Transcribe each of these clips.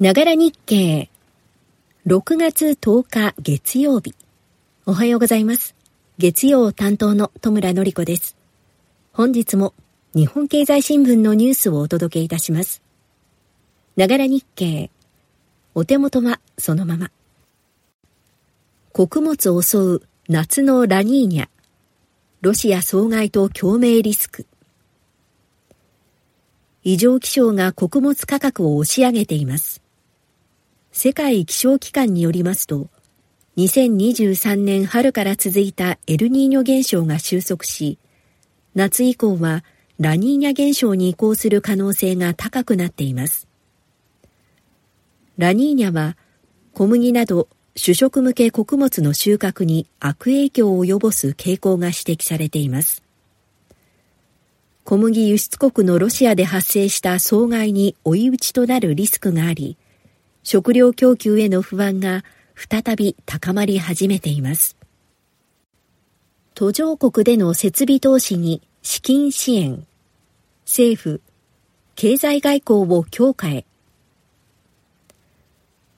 ながら日経。6月10日月曜日。おはようございます。月曜担当の戸村のり子です。本日も日本経済新聞のニュースをお届けいたします。ながら日経。お手元はそのまま。穀物を襲う夏のラニーニャ。ロシア総害と共鳴リスク。異常気象が穀物価格を押し上げています。世界気象機関によりますと、2023年春から続いたエルニーニョ現象が収束し、夏以降はラニーニャ現象に移行する可能性が高くなっています。ラニーニャは小麦など主食向け穀物の収穫に悪影響を及ぼす傾向が指摘されています。小麦輸出国のロシアで発生した障害に追い打ちとなるリスクがあり、食料供給への不安が再び高まり始めています。途上国での設備投資に資金支援、政府、経済外交を強化へ。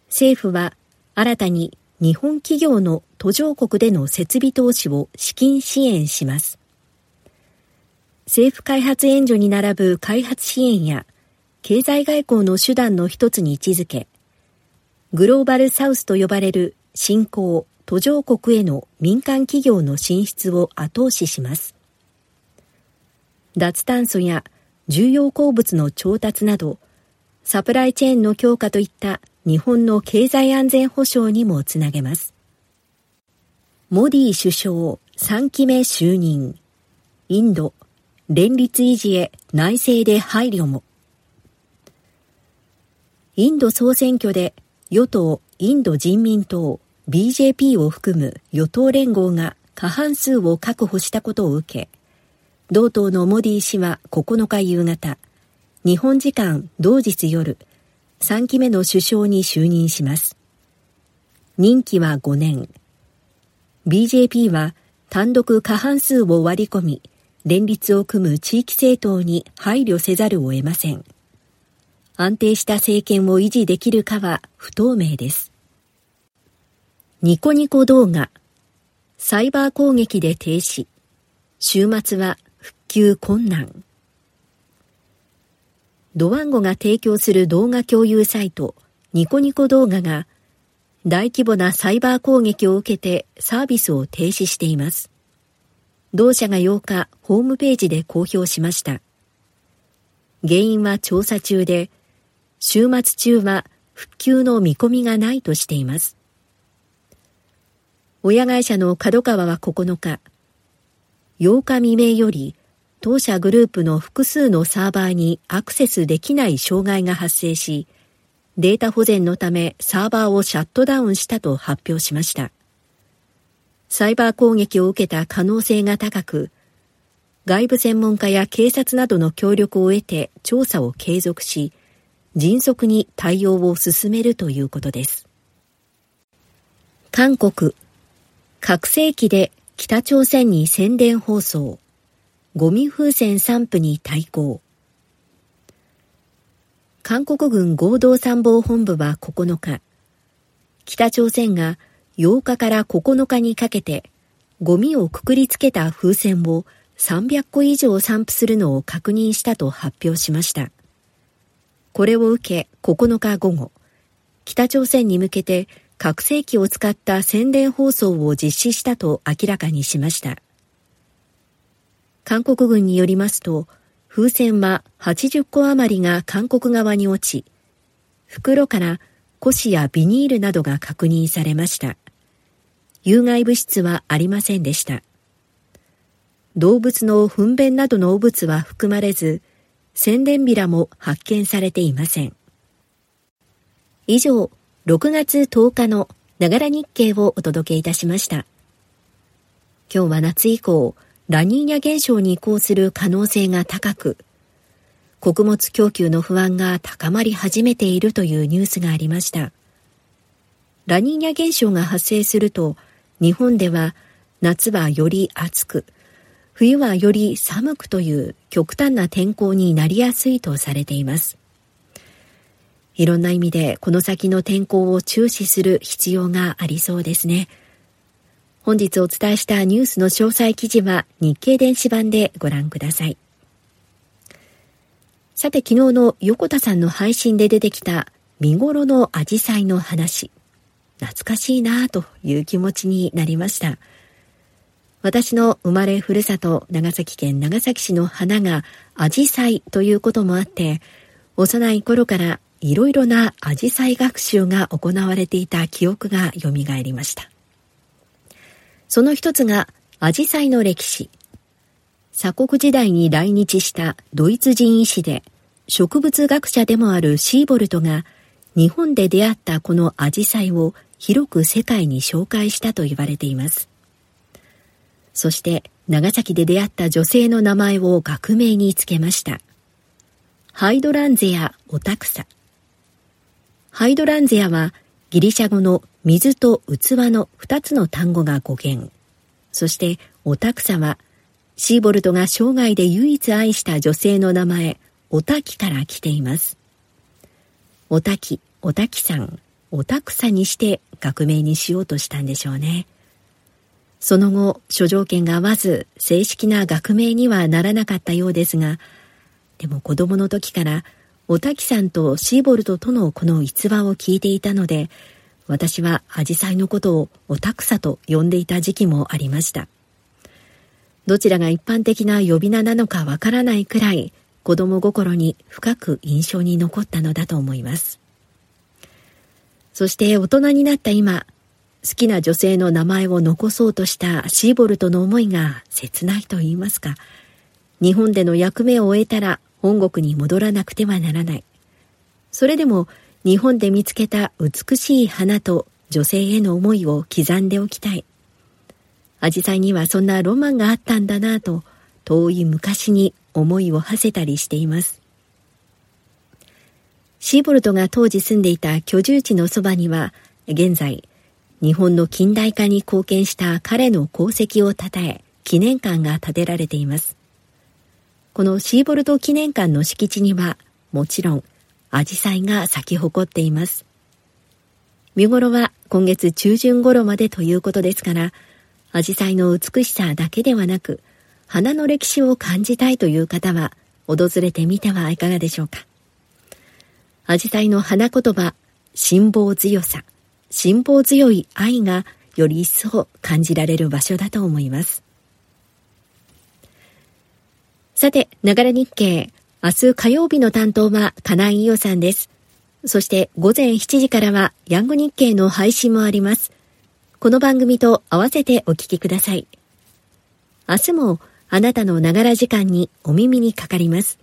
政府は新たに日本企業の途上国での設備投資を資金支援します。政府開発援助に並ぶ開発支援や経済外交の手段の一つに位置づけ、グローバルサウスと呼ばれる新興途上国への民間企業の進出を後押しします。脱炭素や重要鉱物の調達など、サプライチェーンの強化といった日本の経済安全保障にもつなげます。モディ首相3期目就任。インド、連立維持へ内政で配慮も。インド総選挙で与党インド人民党 BJP を含む与党連合が過半数を確保したことを受け、同党のモディ氏は9日夕方、日本時間同日夜、3期目の首相に就任します。任期は5年。BJP は単独過半数を割り込み、連立を組む地域政党に配慮せざるを得ません。安定した政権を維持できるかは不透明です。ニコニコ動画、サイバー攻撃で停止、週末は復旧困難。ドワンゴが提供する動画共有サイト、ニコニコ動画が、大規模なサイバー攻撃を受けてサービスを停止しています。同社が8日、ホームページで公表しました。原因は調査中で、週末中は復旧の見込みがないとしています。親会社の角川は9日、8日未明より当社グループの複数のサーバーにアクセスできない障害が発生し、データ保全のためサーバーをシャットダウンしたと発表しました。サイバー攻撃を受けた可能性が高く、外部専門家や警察などの協力を得て調査を継続し、迅速に対応を進めるということです。韓国、核戦機で北朝鮮に宣伝放送、ゴミ風船散布に対抗。韓国軍合同参謀本部は9日、北朝鮮が8日から9日にかけてゴミをくくりつけた風船を300個以上散布するのを確認したと発表しました。これを受け9日午後、北朝鮮に向けて核兵器を使った宣伝放送を実施したと明らかにしました。韓国軍によりますと、風船は80個余りが韓国側に落ち、袋から古紙やビニールなどが確認されました。有害物質はありませんでした。動物の糞便などの汚物は含まれず、宣伝ビラも発見されていません。以上、6月10日のながら日経をお届けいたしました。今日は夏以降、ラニーニャ現象に移行する可能性が高く、穀物供給の不安が高まり始めているというニュースがありました。ラニーニャ現象が発生すると、日本では夏はより暑く、冬はより寒くという極端な天候になりやすいとされています。いろんな意味でこの先の天候を注視する必要がありそうですね。本日お伝えしたニュースの詳細記事は日経電子版でご覧ください。さて昨日の横田さんの配信で出てきた見頃のアジサイの話。懐かしいなぁという気持ちになりました。私の生まれふるさと長崎県長崎市の花がアジサイということもあって、幼い頃からいろいろなアジサイ学習が行われていた記憶が蘇りました。その一つがアジサイの歴史。鎖国時代に来日したドイツ人医師で植物学者でもあるシーボルトが日本で出会ったこのアジサイを広く世界に紹介したと言われています。そして長崎で出会った女性の名前を学名につけました。ハイドランゼア・オタクサ。ハイドランゼアはギリシャ語の水と器の二つの単語が語源。そしてオタクサはシーボルトが生涯で唯一愛した女性の名前、オタキから来ています。オタキ、オタキさん、オタクサにして学名にしようとしたんでしょうね。その後、諸条件が合わず正式な学名にはならなかったようですが、でも子供の時からおたきさんとシーボルトとのこの逸話を聞いていたので、私はアジサイのことをオタクサと呼んでいた時期もありました。どちらが一般的な呼び名なのかわからないくらい子供心に深く印象に残ったのだと思います。そして大人になった今、好きな女性の名前を残そうとしたシーボルトの思いが切ないと言いますか、日本での役目を終えたら本国に戻らなくてはならない。それでも日本で見つけた美しい花と女性への思いを刻んでおきたい。アジサイにはそんなロマンがあったんだなぁと遠い昔に思いを馳せたりしています。シーボルトが当時住んでいた居住地のそばには現在日本の近代化に貢献した彼の功績を称え記念館が建てられています。このシーボルト記念館の敷地には、もちろん、アジサイが咲き誇っています。見頃は今月中旬頃までということですから、アジサイの美しさだけではなく、花の歴史を感じたいという方は、訪れてみてはいかがでしょうか。アジサイの花言葉、辛抱強さ、辛抱強い愛がより一層感じられる場所だと思います。さて、ながら日経。明日火曜日の担当は金井伊代さんです。そして午前7時からはヤング日経の配信もあります。この番組と合わせてお聞きください。明日もあなたのながら時間にお耳にかかります。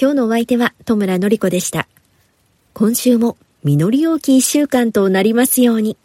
今日のお相手は戸村のり子でした。今週も実り多き一週間となりますように。